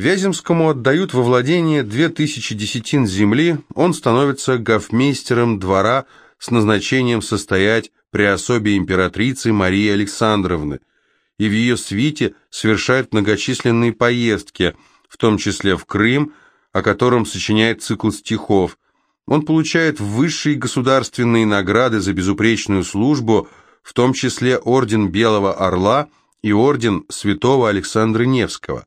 Вяземскому отдают во владение две тысячи десятин земли, он становится гофмейстером двора с назначением состоять при особе императрицы Марии Александровны, и в ее свите совершает многочисленные поездки, в том числе в Крым, о котором сочиняет цикл стихов. Он получает высшие государственные награды за безупречную службу, в том числе орден Белого Орла и орден святого Александра Невского.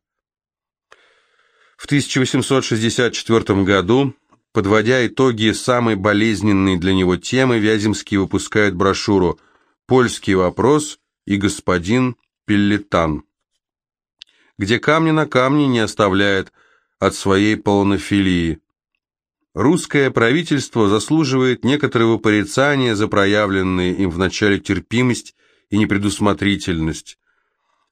В 1864 году, подводя итоги самой болезненной для него темы, Вяземский выпускает брошюру «Польский вопрос» и «Господин Пеллетан», где камни на камне не оставляет от своей полнофилии. Русское правительство заслуживает некоторого порицания за проявленные им в начале терпимость и непредусмотрительность.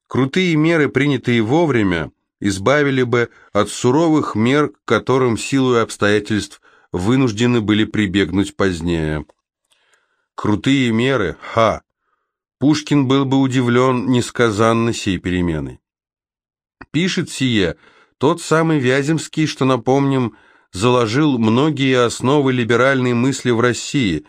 Крутые меры, принятые вовремя, избавили бы от суровых мер, к которым силу обстоятельств вынуждены были прибегнуть позднее. Крутые меры, ха! Пушкин был бы удивлен несказанно сей переменой. Пишет сие тот самый Вяземский, что, напомним, заложил многие основы либеральной мысли в России,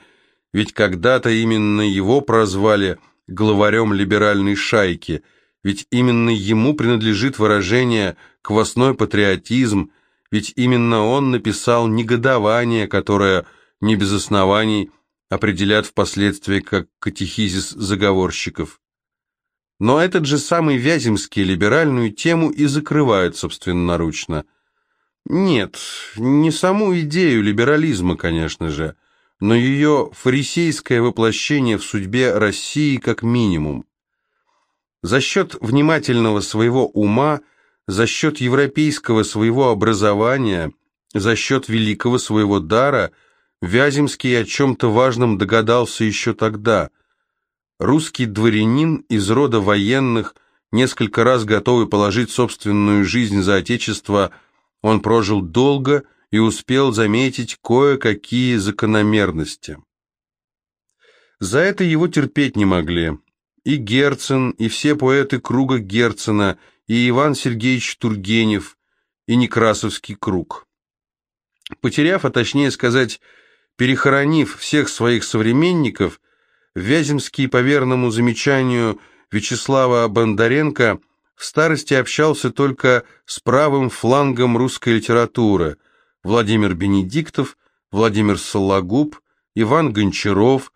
ведь когда-то именно его прозвали главарем либеральной шайки – ведь именно ему принадлежит выражение «квасной патриотизм», ведь именно он написал негодование, которое не без оснований определят впоследствии как катехизис заговорщиков. Но этот же самый Вяземский либеральную тему и закрывает собственноручно. Нет, не саму идею либерализма, конечно же, но ее фарисейское воплощение в судьбе России как минимум. За счет внимательного своего ума, за счет европейского своего образования, за счет великого своего дара, Вяземский о чем-то важном догадался еще тогда. Русский дворянин из рода военных, несколько раз готовый положить собственную жизнь за отечество, он прожил долго и успел заметить кое-какие закономерности. За это его терпеть не могли и Герцен, и все поэты круга Герцена, и Иван Сергеевич Тургенев, и Некрасовский круг. Потеряв, а точнее сказать, перехоронив всех своих современников, Вяземский, по верному замечанию Вячеслава Бондаренко, в старости общался только с правым флангом русской литературы Владимир Бенедиктов, Владимир Сологуб, Иван Гончаров,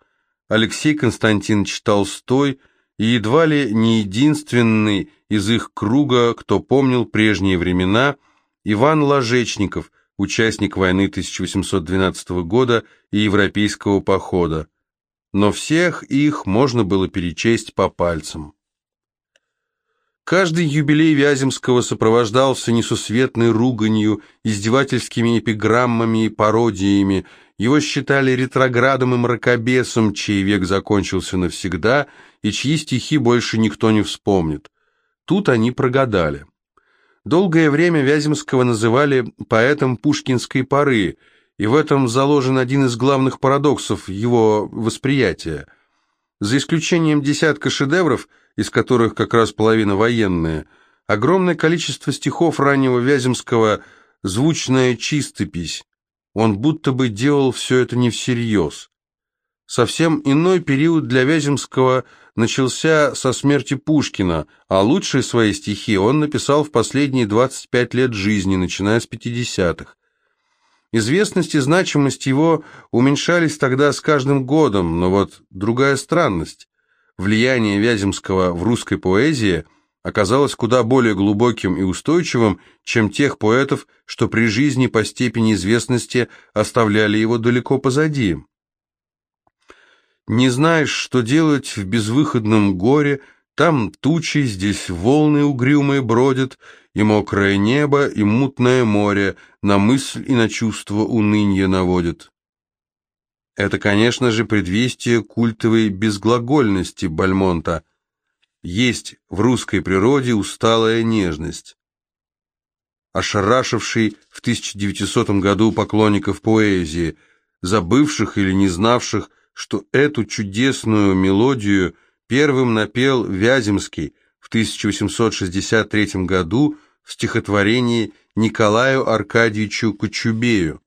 Алексей Константинович Толстой – и едва ли не единственный из их круга, кто помнил прежние времена, Иван Ложечников, участник войны 1812 года и Европейского похода. Но всех их можно было перечесть по пальцам. Каждый юбилей Вяземского сопровождался несусветной руганью, издевательскими эпиграммами и пародиями. Его считали ретроградом и мракобесом, чей век закончился навсегда – и чьи стихи больше никто не вспомнит. Тут они прогадали. Долгое время Вяземского называли поэтом пушкинской поры, и в этом заложен один из главных парадоксов его восприятия. За исключением десятка шедевров, из которых как раз половина военные, огромное количество стихов раннего Вяземского – звучная чистопись. Он будто бы делал все это не всерьез. Совсем иной период для Вяземского начался со смерти Пушкина, а лучшие свои стихи он написал в последние 25 лет жизни, начиная с 50-х. Известность и значимость его уменьшались тогда с каждым годом, но вот другая странность. Влияние Вяземского в русской поэзии оказалось куда более глубоким и устойчивым, чем тех поэтов, что при жизни по степени известности оставляли его далеко позади. Не знаешь, что делать в безвыходном горе, там тучи, здесь волны угрюмые бродят, и мокрое небо, и мутное море на мысль и на чувство унынья наводят. Это, конечно же, предвестие культовой безглагольности Бальмонта. Есть в русской природе усталая нежность. Ошарашивший в 1900 году поклонников поэзии, забывших или не знавших, что эту чудесную мелодию первым напел Вяземский в 1863 году в стихотворении Николаю Аркадьевичу Кочубею.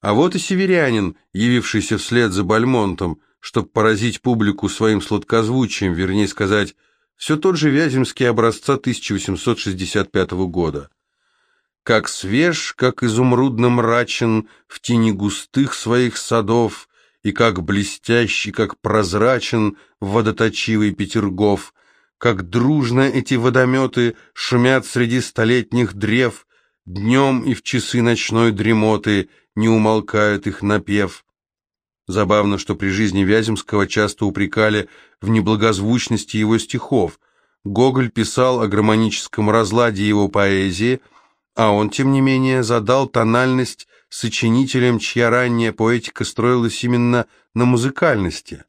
А вот и северянин, явившийся вслед за Бальмонтом, чтобы поразить публику своим сладкозвучием, вернее сказать, все тот же Вяземский образца 1865 года. Как свеж, как изумрудно мрачен в тени густых своих садов, и как блестящий, как прозрачен водоточивый Петергоф, как дружно эти водометы шумят среди столетних древ, днем и в часы ночной дремоты не умолкают их напев. Забавно, что при жизни Вяземского часто упрекали в неблагозвучности его стихов. Гоголь писал о гармоническом разладе его поэзии, а он, тем не менее, задал тональность сочинителям, чья ранняя поэтика строилась именно на музыкальности.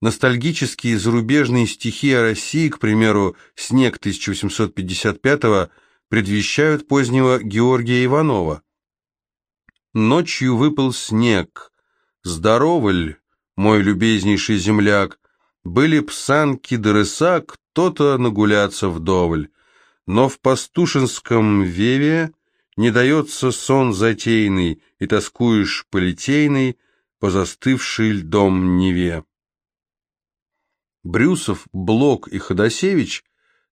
Ностальгические зарубежные стихи о России, к примеру, «Снег» 1855-го, предвещают позднего Георгия Иванова. Ночью выпал снег, Здоровы мой любезнейший земляк? Были б санки да рыса, кто-то нагуляться вдоволь. Но в пастушинском веве не дается сон затейный, и тоскуешь полетейный по застывшей льдом Неве. Брюсов, Блок и Ходосевич –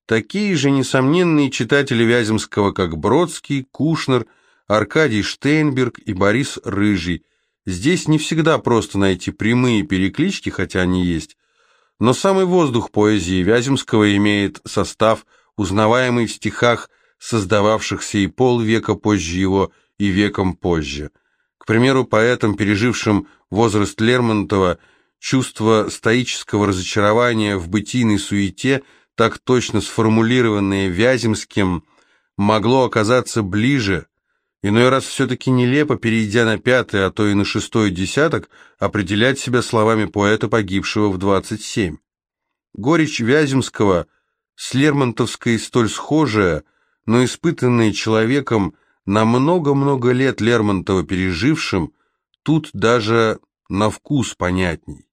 такие же несомненные читатели Вяземского, как Бродский, Кушнер, Аркадий Штейнберг и Борис Рыжий – Здесь не всегда просто найти прямые переклички, хотя они есть, но самый воздух поэзии Вяземского имеет состав, узнаваемый в стихах, создававшихся и полвека позже его, и веком позже. К примеру, поэтам, пережившим возраст Лермонтова, чувство стоического разочарования в бытийной суете, так точно сформулированное Вяземским, могло оказаться ближе, Иной раз все-таки нелепо, перейдя на пятый, а то и на шестой десяток, определять себя словами поэта, погибшего в 27. Горечь Вяземского с Лермонтовской столь схожая, но испытанная человеком на много-много лет Лермонтова пережившим, тут даже на вкус понятней.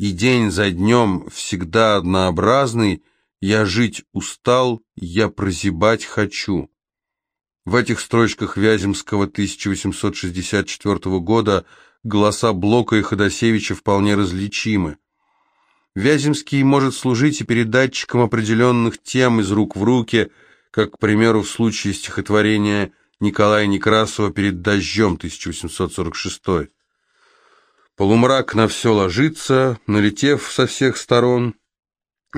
И день за днем всегда однообразный, я жить устал, я прозябать хочу. В этих строчках Вяземского 1864 года голоса Блока и Ходосевича вполне различимы. Вяземский может служить и передатчиком определенных тем из рук в руки, как, к примеру, в случае стихотворения Николая Некрасова «Перед дождем» 1846. Полумрак на все ложится, налетев со всех сторон,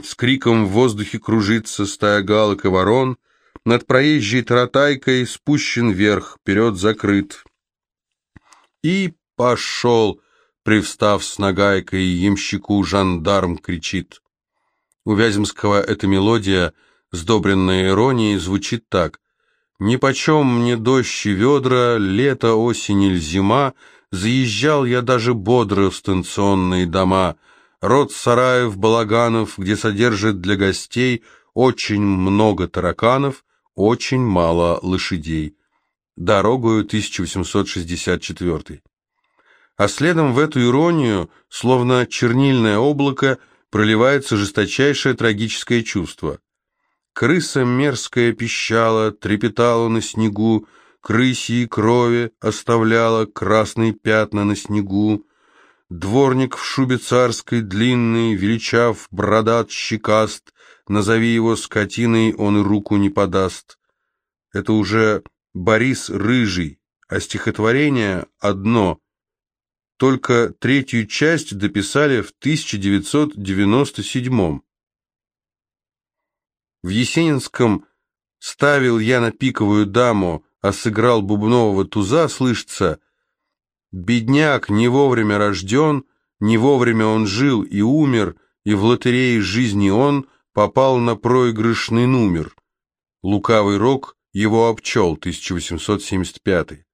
с криком в воздухе кружится стая галок и ворон — над проезжей таратайкой спущен вверх, вперед закрыт. И пошел, привстав с нагайкой, ямщику жандарм кричит. У Вяземского эта мелодия, сдобренная иронией, звучит так. «Нипочем мне дождь и ведра, лето, осень или зима, заезжал я даже бодро в станционные дома, род сараев, балаганов, где содержат для гостей очень много тараканов, очень мало лошадей. Дорогою 1864. А следом в эту иронию, словно чернильное облако, проливается жесточайшее трагическое чувство. Крыса мерзкая пищала, трепетала на снегу, крысьи крови оставляла красные пятна на снегу. Дворник в шубе царской длинный, величав, бродат, щекаст, назови его скотиной, он руку не подаст. Это уже Борис Рыжий, а стихотворение одно. Только третью часть дописали в 1997 В Есенинском «Ставил я на пиковую даму, а сыграл бубнового туза» слышится «Бедняк не вовремя рожден, не вовремя он жил и умер, и в лотерее жизни он попал на проигрышный номер. Лукавый рок его обчел, 1875.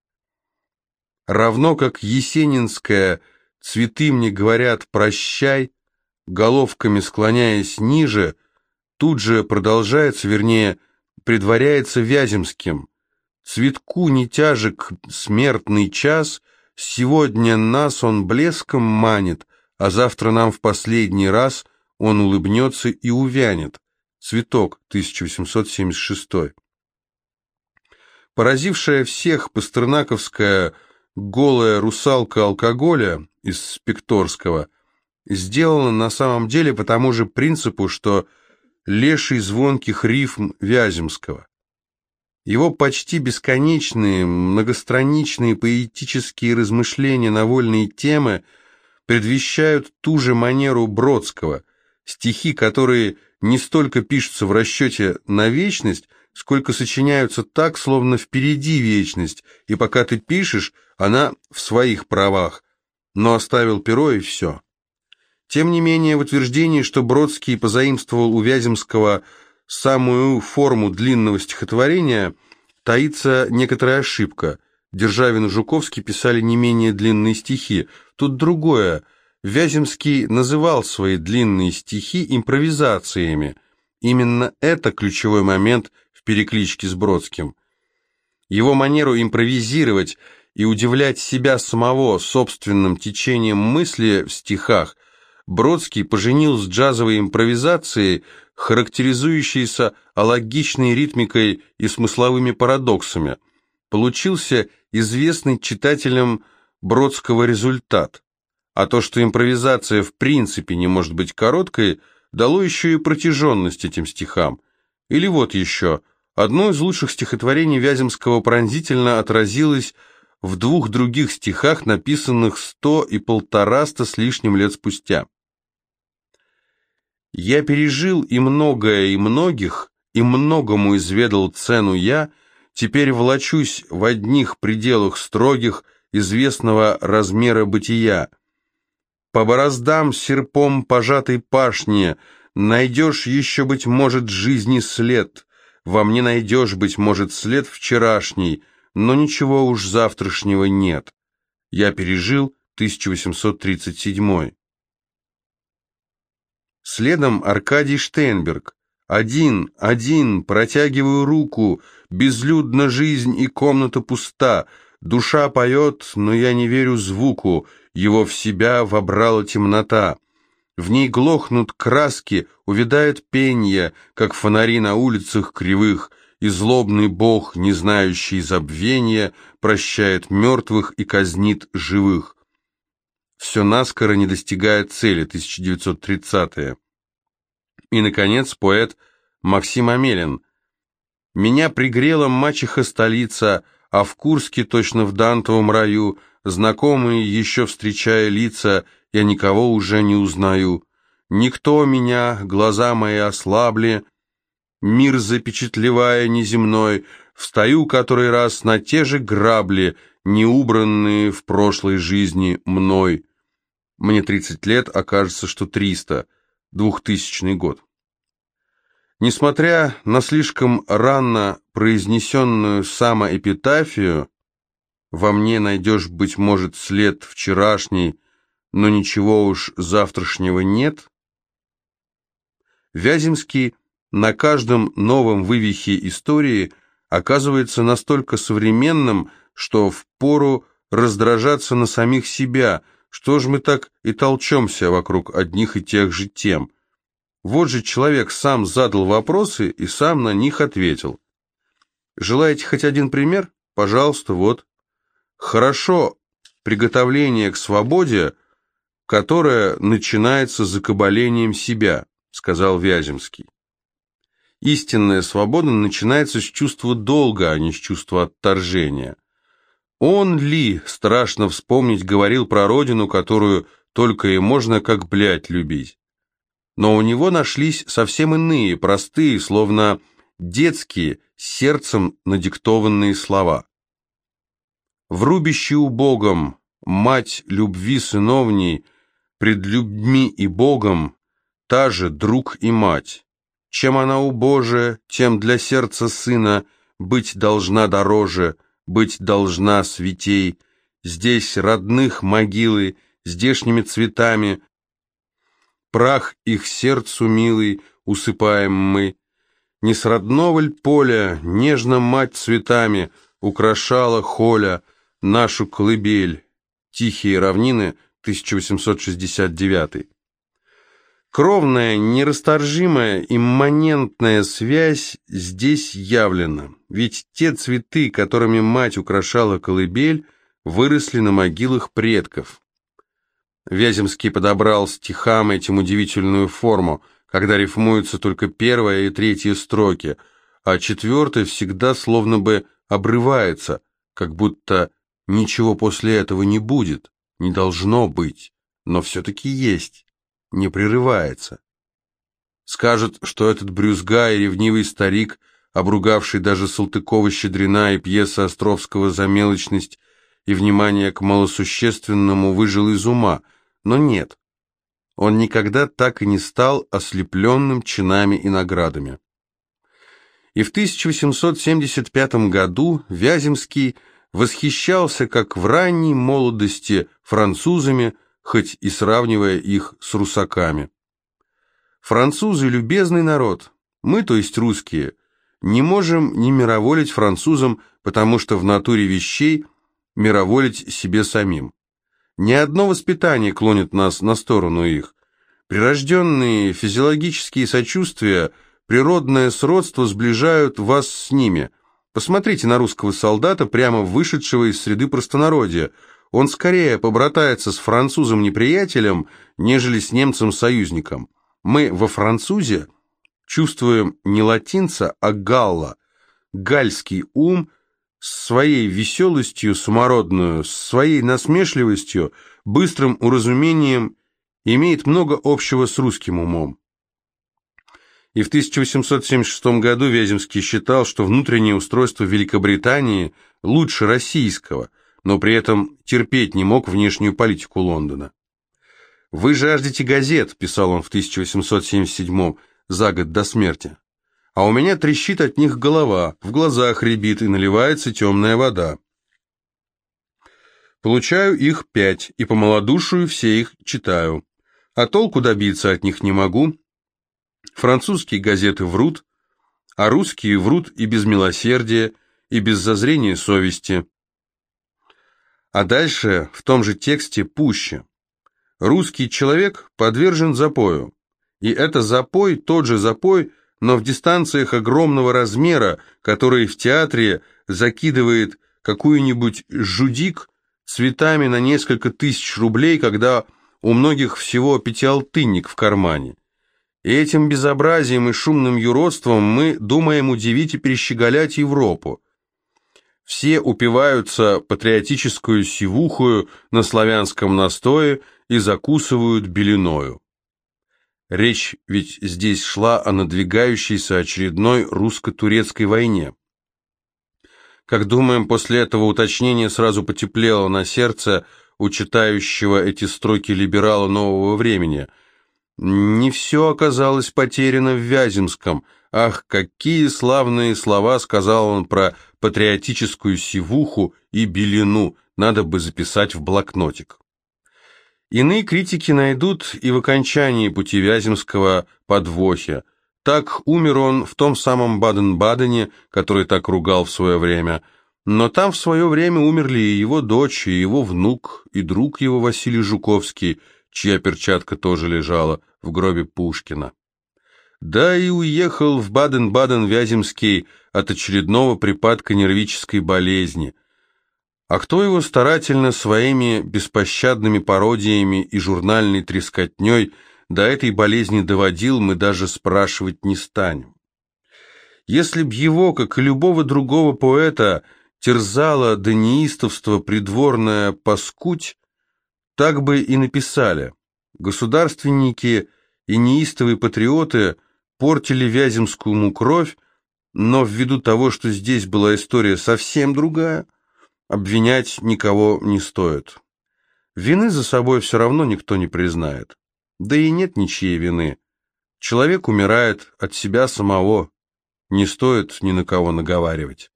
Равно как Есенинская «Цветы мне говорят прощай», головками склоняясь ниже, тут же продолжается, вернее, предваряется Вяземским. Цветку не тяжек смертный час, сегодня нас он блеском манит, а завтра нам в последний раз он улыбнется и увянет. Цветок, 1876. Поразившая всех пастернаковская голая русалка алкоголя из Спекторского сделана на самом деле по тому же принципу, что леший звонких рифм Вяземского. Его почти бесконечные, многостраничные поэтические размышления на вольные темы предвещают ту же манеру Бродского, стихи, которые не столько пишутся в расчете на вечность, сколько сочиняются так, словно впереди вечность, и пока ты пишешь, она в своих правах, но оставил перо и все. Тем не менее, в утверждении, что Бродский позаимствовал у Вяземского самую форму длинного стихотворения, таится некоторая ошибка. Державин и Жуковский писали не менее длинные стихи. Тут другое. Вяземский называл свои длинные стихи импровизациями. Именно это ключевой момент в перекличке с Бродским. Его манеру импровизировать и удивлять себя самого собственным течением мысли в стихах Бродский поженил с джазовой импровизацией, характеризующейся алогичной ритмикой и смысловыми парадоксами. Получился известный читателям Бродского результат. А то, что импровизация в принципе не может быть короткой, дало еще и протяженность этим стихам. Или вот еще. Одно из лучших стихотворений Вяземского пронзительно отразилось в двух других стихах, написанных сто и полтораста с лишним лет спустя. «Я пережил и многое, и многих, и многому изведал цену я, теперь влачусь в одних пределах строгих известного размера бытия. По бороздам серпом пожатой пашни найдешь еще, быть может, жизни след, во мне найдешь, быть может, след вчерашний, но ничего уж завтрашнего нет. Я пережил 1837. Следом Аркадий Штейнберг. Один, один, протягиваю руку, безлюдна жизнь и комната пуста, душа поет, но я не верю звуку, его в себя вобрала темнота. В ней глохнут краски, увядает пенье, как фонари на улицах кривых, и злобный бог, не знающий забвения, прощает мертвых и казнит живых. Все наскоро не достигает цели, 1930-е. И, наконец, поэт Максим Амелин. «Меня пригрела мачеха-столица, а в Курске, точно в Дантовом раю, знакомые, еще встречая лица, я никого уже не узнаю. Никто меня, глаза мои ослабли, мир запечатлевая неземной, встаю который раз на те же грабли, не убранные в прошлой жизни мной. Мне 30 лет, а кажется, что 300, 2000 год. Несмотря на слишком рано произнесенную самоэпитафию, во мне найдешь, быть может, след вчерашний, но ничего уж завтрашнего нет. Вяземский на каждом новом вывихе истории оказывается настолько современным, что впору раздражаться на самих себя, что ж мы так и толчемся вокруг одних и тех же тем. Вот же человек сам задал вопросы и сам на них ответил. Желаете хоть один пример? Пожалуйста, вот. Хорошо приготовление к свободе, которое начинается закабалением себя, сказал Вяземский. Истинная свобода начинается с чувства долга, а не с чувства отторжения. Он ли, страшно вспомнить, говорил про родину, которую только и можно как блять любить. Но у него нашлись совсем иные, простые, словно детские, сердцем надиктованные слова. В рубище убогом, мать любви сыновней, пред людьми и Богом, та же друг и мать. Чем она убоже, тем для сердца сына быть должна дороже, быть должна святей. Здесь родных могилы, здешними цветами, прах их сердцу милый усыпаем мы. Не с родного ль поля, нежно мать цветами, украшала холя нашу колыбель. Тихие равнины, 1869 Кровная, нерасторжимая, имманентная связь здесь явлена, ведь те цветы, которыми мать украшала колыбель, выросли на могилах предков. Вяземский подобрал стихам этим удивительную форму, когда рифмуются только первая и третья строки, а четвертая всегда словно бы обрывается, как будто ничего после этого не будет, не должно быть, но все-таки есть, не прерывается. Скажут, что этот брюзга и ревнивый старик, обругавший даже Салтыкова-Щедрина и пьеса Островского за мелочность и внимание к малосущественному, выжил из ума, но нет. Он никогда так и не стал ослепленным чинами и наградами и в 1875 году Вяземский восхищался, как в ранней молодости, французами, хоть и сравнивая их с русаками. Французы – любезный народ, мы, то есть русские, не можем не мироволить французам, потому что в натуре вещей мироволить себе самим. Ни одно воспитание клонит нас на сторону их. Прирожденные физиологические сочувствия – Природное сродство сближают вас с ними. Посмотрите на русского солдата, прямо вышедшего из среды простонародья. Он скорее побратается с французом-неприятелем, нежели с немцем-союзником. Мы во французе чувствуем не латинца, а галла, гальский ум с своей веселостью самородную, с своей насмешливостью, быстрым уразумением имеет много общего с русским умом. И в 1876 году Вяземский считал, что внутреннее устройство Великобритании лучше российского, но при этом терпеть не мог внешнюю политику Лондона. «Вы жаждете газет», – писал он в 1877 за год до смерти. «А у меня трещит от них голова, в глазах рябит и наливается темная вода. Получаю их пять, и по малодушию все их читаю. А толку добиться от них не могу, Французские газеты врут, а русские врут и без милосердия, и без зазрения совести. А дальше в том же тексте пуще. Русский человек подвержен запою, и это запой, тот же запой, но в дистанциях огромного размера, который в театре закидывает какую-нибудь жудик цветами на несколько тысяч рублей, когда у многих всего пятиалтынник в кармане. И этим безобразием и шумным юродством мы думаем удивить и перещеголять Европу. Все упиваются патриотическую сивухою на славянском настое и закусывают белиною. Речь ведь здесь шла о надвигающейся очередной русско-турецкой войне. Как думаем, после этого уточнения сразу потеплело на сердце у читающего эти строки либерала нового времени – не все оказалось потеряно в Вяземском. Ах, какие славные слова сказал он про патриотическую сивуху и белину, надо бы записать в блокнотик. Иные критики найдут и в окончании пути Вяземского подвохи. Так умер он в том самом Баден-Бадене, который так ругал в свое время. Но там в свое время умерли и его дочь, и его внук, и друг его Василий Жуковский, чья перчатка тоже лежала в гробе Пушкина. Да и уехал в Баден-Баден Вяземский от очередного припадка нервической болезни. А кто его старательно своими беспощадными пародиями и журнальной трескотней до этой болезни доводил, мы даже спрашивать не станем. Если б его, как и любого другого поэта, терзало до неистовства придворная паскуть, так бы и написали. Государственники и неистовые патриоты портили Вяземскому кровь, но ввиду того, что здесь была история совсем другая, обвинять никого не стоит. Вины за собой все равно никто не признает. Да и нет ничьей вины. Человек умирает от себя самого, не стоит ни на кого наговаривать.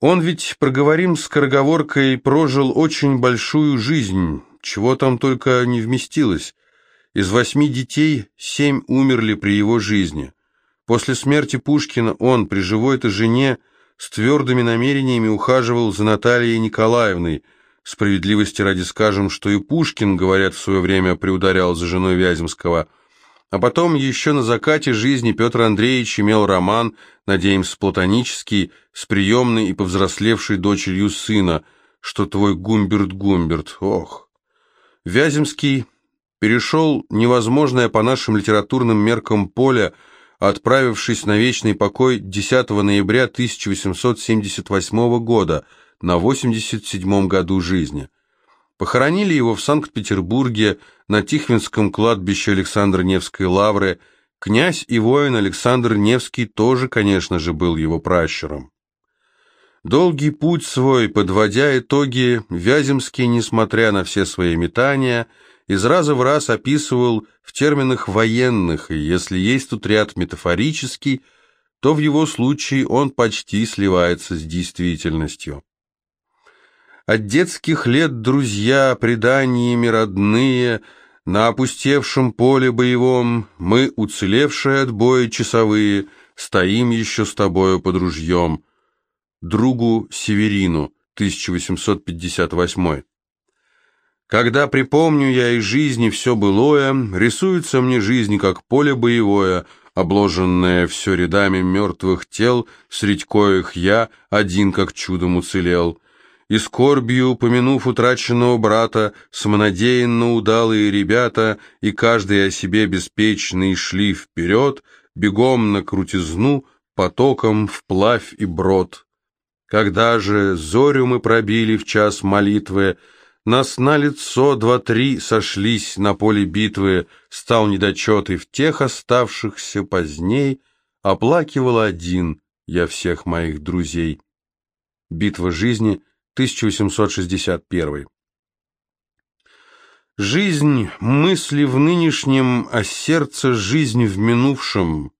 Он ведь, проговорим скороговоркой, прожил очень большую жизнь, чего там только не вместилось. Из восьми детей семь умерли при его жизни. После смерти Пушкина он при живой-то жене с твердыми намерениями ухаживал за Натальей Николаевной, Справедливости ради скажем, что и Пушкин, говорят, в свое время приударял за женой Вяземского. А потом еще на закате жизни Петр Андреевич имел роман, надеемся, платонический, с приемной и повзрослевшей дочерью сына, что твой Гумберт-Гумберт, ох. Вяземский перешел невозможное по нашим литературным меркам поле, отправившись на вечный покой 10 ноября 1878 года – на 87-м году жизни. Похоронили его в Санкт-Петербурге на Тихвинском кладбище Александра Невской лавры. Князь и воин Александр Невский тоже, конечно же, был его пращуром. Долгий путь свой, подводя итоги, Вяземский, несмотря на все свои метания, из раза в раз описывал в терминах военных, и если есть тут ряд метафорический, то в его случае он почти сливается с действительностью. От детских лет друзья, преданиями родные, На опустевшем поле боевом Мы, уцелевшие от боя часовые, Стоим еще с тобою под ружьем. Другу Северину, 1858 Когда припомню я из жизни все былое, Рисуется мне жизнь, как поле боевое, Обложенное все рядами мертвых тел, Средь коих я один как чудом уцелел — и скорбью, помянув утраченного брата, самонадеянно удалые ребята, и каждый о себе беспечный шли вперед, бегом на крутизну, потоком вплавь и брод. Когда же зорю мы пробили в час молитвы, нас на лицо два-три сошлись на поле битвы, стал недочет и в тех оставшихся поздней, оплакивал один я всех моих друзей. Битва жизни — 1861. Жизнь мысли в нынешнем, а сердце жизнь в минувшем.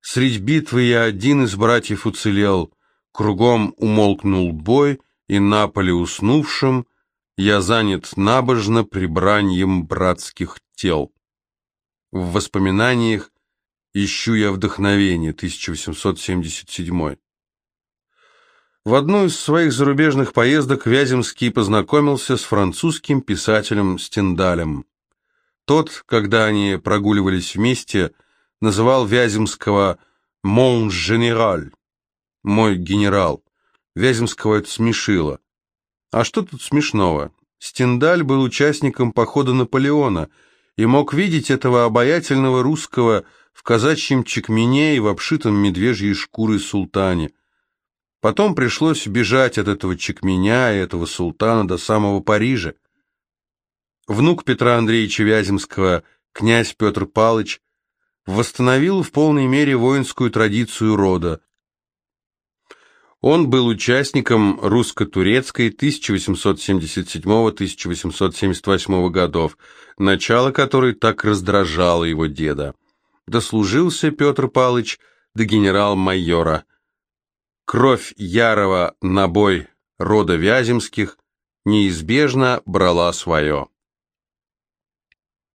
Средь битвы я один из братьев уцелел, кругом умолкнул бой, и на поле уснувшем я занят набожно прибраньем братских тел. В воспоминаниях «Ищу я вдохновение», 1877 в одну из своих зарубежных поездок Вяземский познакомился с французским писателем Стендалем. Тот, когда они прогуливались вместе, называл Вяземского «mon général» — «мой генерал». Вяземского это смешило. А что тут смешного? Стендаль был участником похода Наполеона и мог видеть этого обаятельного русского в казачьем чекмене и в обшитом медвежьей шкурой султане – Потом пришлось бежать от этого Чекменя и этого султана до самого Парижа. Внук Петра Андреевича Вяземского, князь Петр Палыч, восстановил в полной мере воинскую традицию рода. Он был участником русско-турецкой 1877-1878 годов, начало которой так раздражало его деда. Дослужился Петр Палыч до генерал-майора – Кровь ярого на бой рода Вяземских неизбежно брала свое.